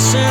innocent